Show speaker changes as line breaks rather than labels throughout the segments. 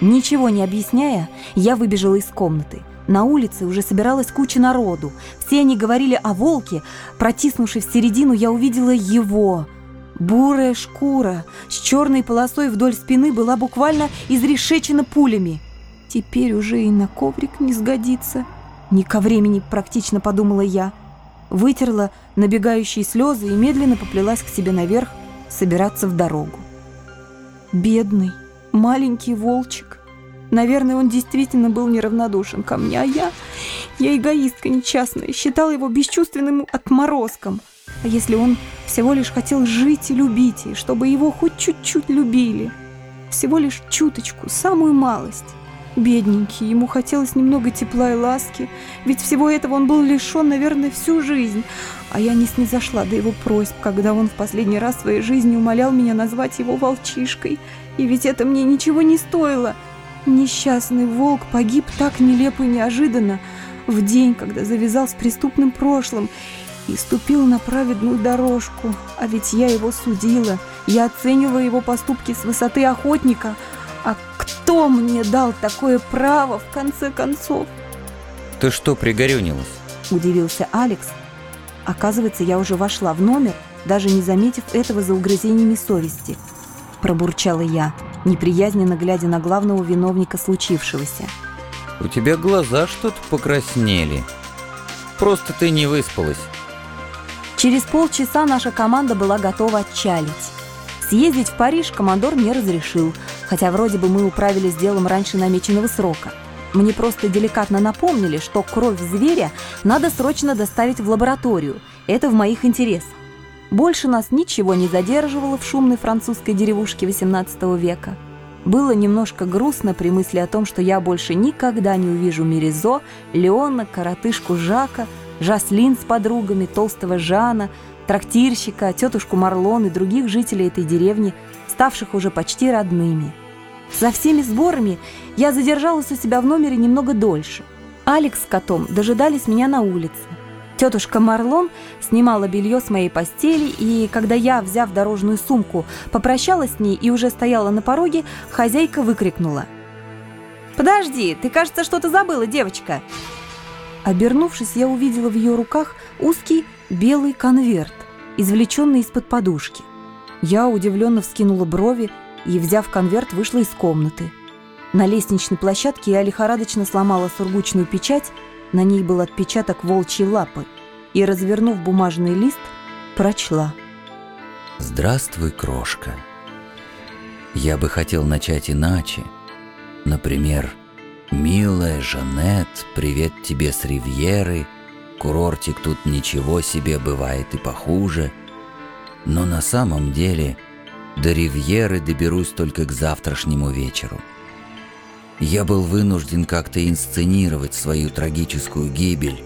Ничего не объясняя, я выбежала из комнаты. На улице уже собиралась куча народу. Все они говорили о волке. Протиснувшись в середину, я увидела его. Бурая шкура с черной полосой вдоль спины была буквально изрешечена пулями. Теперь уже и на коврик не сгодится. Не ко времени практично подумала я. Вытерла набегающие слезы и медленно поплелась к себе наверх собираться в дорогу. Бедный, маленький волчик. Наверное, он действительно был неравнодушен ко мне, а я, я эгоистка несчастная, считала его бесчувственным отморозком. А если он всего лишь хотел жить и любить, и чтобы его хоть чуть-чуть любили? Всего лишь чуточку, самую малость. Бедненький, ему хотелось немного тепла и ласки, ведь всего этого он был лишен, наверное, всю жизнь. А я не снизошла до его просьб, когда он в последний раз своей жизни умолял меня назвать его волчишкой. И ведь это мне ничего не стоило. Несчастный волк погиб так нелепо и неожиданно, в день, когда завязал с преступным прошлым и ступил на праведную дорожку. А ведь я его судила, я оценивала его поступки с высоты охотника. А кто мне дал такое право, в конце концов?
Ты что, пригорюнилась?
Удивился Алекс. Оказывается, я уже вошла в номер, даже не заметив этого за угрызениями совести. Пробурчала я неприязненно глядя на главного виновника случившегося.
«У тебя глаза что-то покраснели. Просто ты не выспалась».
Через полчаса наша команда была готова отчалить. Съездить в Париж командор не разрешил, хотя вроде бы мы управились делом раньше намеченного срока. Мне просто деликатно напомнили, что кровь зверя надо срочно доставить в лабораторию. Это в моих интересах. Больше нас ничего не задерживало в шумной французской деревушке XVIII века. Было немножко грустно при мысли о том, что я больше никогда не увижу Меризо, Леона, коротышку Жака, Жаслин с подругами, толстого Жана, трактирщика, тетушку Марлон и других жителей этой деревни, ставших уже почти родными. За всеми сборами я задержалась у себя в номере немного дольше. Алекс с котом дожидались меня на улице. Тетушка Марлон снимала белье с моей постели, и когда я, взяв дорожную сумку, попрощалась с ней и уже стояла на пороге, хозяйка выкрикнула. «Подожди, ты, кажется, что-то забыла, девочка!» Обернувшись, я увидела в ее руках узкий белый конверт, извлеченный из-под подушки. Я удивленно вскинула брови и, взяв конверт, вышла из комнаты. На лестничной площадке я лихорадочно сломала сургучную печать на ней был отпечаток волчьей лапы, и, развернув бумажный лист, прочла.
«Здравствуй, крошка. Я бы хотел начать иначе. Например, «Милая Жанет, привет тебе с Ривьеры. Курортик тут ничего себе, бывает и похуже. Но на самом деле до Ривьеры доберусь только к завтрашнему вечеру». Я был вынужден как-то инсценировать свою трагическую гибель.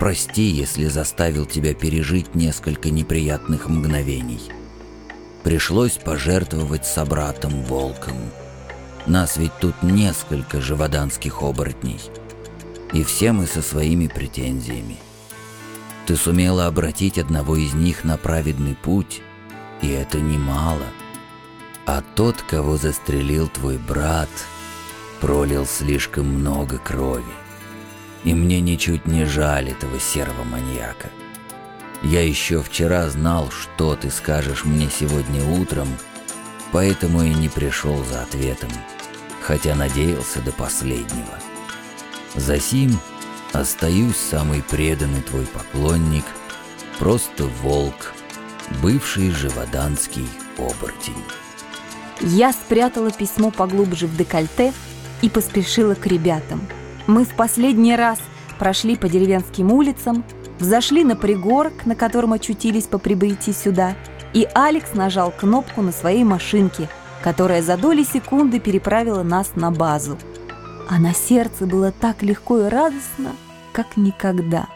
Прости, если заставил тебя пережить несколько неприятных мгновений. Пришлось пожертвовать собратом Волком. Нас ведь тут несколько живоданских оборотней. И все мы со своими претензиями. Ты сумела обратить одного из них на праведный путь, и это немало. А тот, кого застрелил твой брат — пролил слишком много крови. И мне ничуть не жаль этого серого маньяка. Я еще вчера знал, что ты скажешь мне сегодня утром, поэтому и не пришел за ответом, хотя надеялся до последнего. Засим остаюсь самый преданный твой поклонник, просто волк, бывший живоданский оборотень.
Я спрятала письмо поглубже в декольте, и поспешила к ребятам. Мы в последний раз прошли по деревенским улицам, взошли на пригорок, на котором очутились по прибытии сюда, и Алекс нажал кнопку на своей машинке, которая за доли секунды переправила нас на базу. А на сердце было так легко и радостно, как никогда.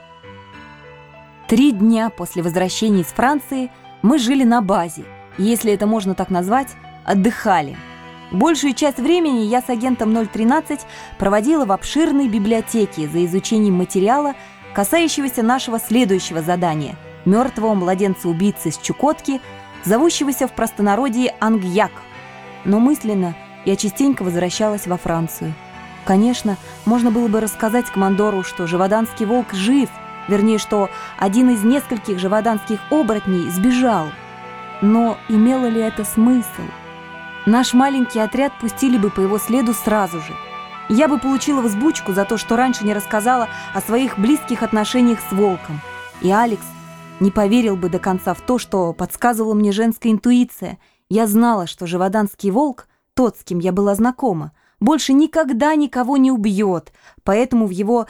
Три дня после возвращения из Франции мы жили на базе, если это можно так назвать, отдыхали – Большую часть времени я с агентом 013 проводила в обширной библиотеке за изучением материала, касающегося нашего следующего задания – мертвого младенца-убийцы с Чукотки, зовущегося в простонародье Ангьяк. Но мысленно я частенько возвращалась во Францию. Конечно, можно было бы рассказать командору, что живоданский волк жив, вернее, что один из нескольких живоданских оборотней сбежал. Но имело ли это смысл? Наш маленький отряд пустили бы по его следу сразу же. Я бы получила взбучку за то, что раньше не рассказала о своих близких отношениях с волком. И Алекс не поверил бы до конца в то, что подсказывала мне женская интуиция. Я знала, что живоданский волк, тот, с кем я была знакома, больше никогда никого не убьет, поэтому в его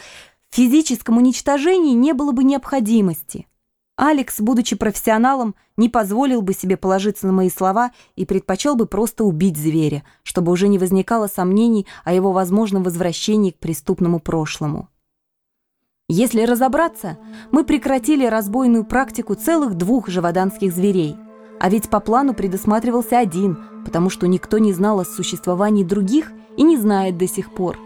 физическом уничтожении не было бы необходимости. Алекс, будучи профессионалом, не позволил бы себе положиться на мои слова и предпочел бы просто убить зверя, чтобы уже не возникало сомнений о его возможном возвращении к преступному прошлому. Если разобраться, мы прекратили разбойную практику целых двух живоданских зверей. А ведь по плану предусматривался один, потому что никто не знал о существовании других и не знает до сих пор.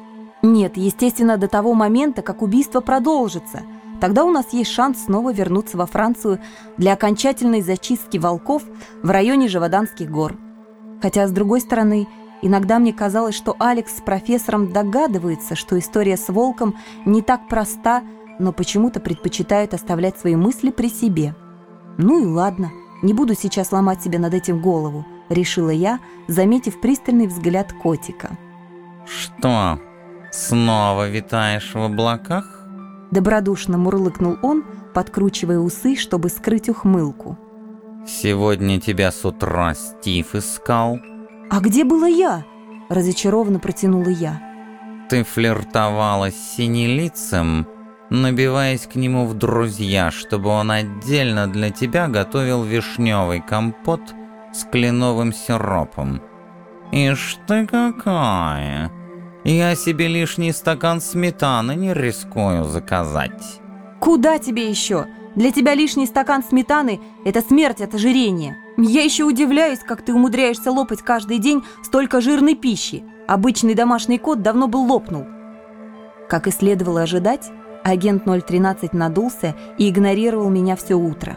Нет, естественно, до того момента, как убийство продолжится. Тогда у нас есть шанс снова вернуться во Францию для окончательной зачистки волков в районе Живоданских гор. Хотя, с другой стороны, Иногда мне казалось, что Алекс с профессором догадывается, что история с волком не так проста, но почему-то предпочитают оставлять свои мысли при себе. «Ну и ладно, не буду сейчас ломать себе над этим голову», — решила я, заметив пристальный взгляд котика.
«Что, снова витаешь в облаках?»
Добродушно мурлыкнул он, подкручивая усы, чтобы скрыть ухмылку.
«Сегодня тебя с утра Стив искал».
«А где была я?» – разочарованно протянула я.
«Ты флиртовала с синелицем, набиваясь к нему в друзья, чтобы он отдельно для тебя готовил вишневый компот с кленовым сиропом. Ишь ты какая! Я себе лишний стакан сметаны не рискую заказать».
«Куда тебе еще? Для тебя лишний стакан сметаны – это смерть от ожирения». Я еще удивляюсь, как ты умудряешься лопать каждый день столько жирной пищи. Обычный домашний кот давно бы лопнул. Как и следовало ожидать, агент 013 надулся и игнорировал меня все утро.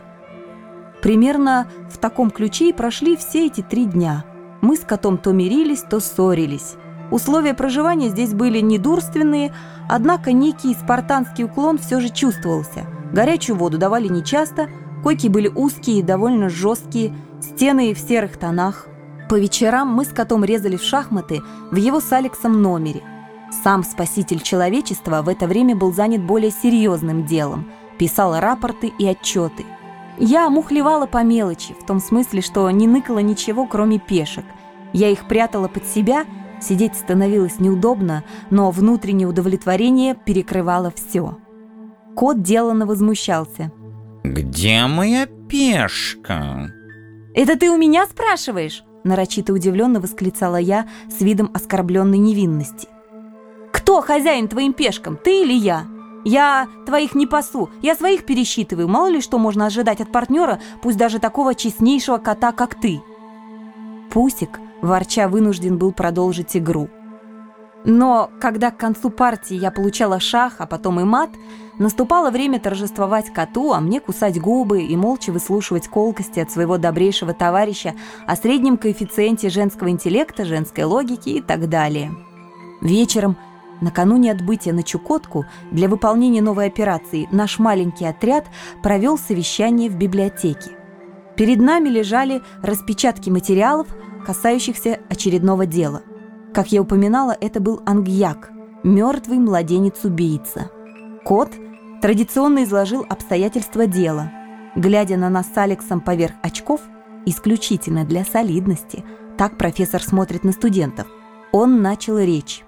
Примерно в таком ключе и прошли все эти три дня. Мы с котом то мирились, то ссорились. Условия проживания здесь были недурственные, однако некий спартанский уклон все же чувствовался. Горячую воду давали нечасто, койки были узкие и довольно жесткие, Стены в серых тонах. По вечерам мы с котом резали в шахматы в его с Алексом номере. Сам спаситель человечества в это время был занят более серьезным делом. Писал рапорты и отчеты. Я мухлевала по мелочи, в том смысле, что не ныкала ничего, кроме пешек. Я их прятала под себя, сидеть становилось неудобно, но внутреннее удовлетворение перекрывало все. Кот деланно возмущался.
«Где моя пешка?»
«Это ты у меня спрашиваешь?» нарочито удивленно восклицала я с видом оскорбленной невинности. «Кто хозяин твоим пешкам, ты или я? Я твоих не пасу, я своих пересчитываю, мало ли что можно ожидать от партнера, пусть даже такого честнейшего кота, как ты». Пусик, ворча, вынужден был продолжить игру. Но когда к концу партии я получала шах, а потом и мат, наступало время торжествовать коту, а мне кусать губы и молча выслушивать колкости от своего добрейшего товарища о среднем коэффициенте женского интеллекта, женской логики и так далее. Вечером, накануне отбытия на Чукотку, для выполнения новой операции наш маленький отряд провел совещание в библиотеке. Перед нами лежали распечатки материалов, касающихся очередного дела – как я упоминала, это был ангьяк, мертвый младенец-убийца. Кот традиционно изложил обстоятельства дела. Глядя на нас с Алексом поверх очков, исключительно для солидности, так профессор смотрит на студентов, он начал речь.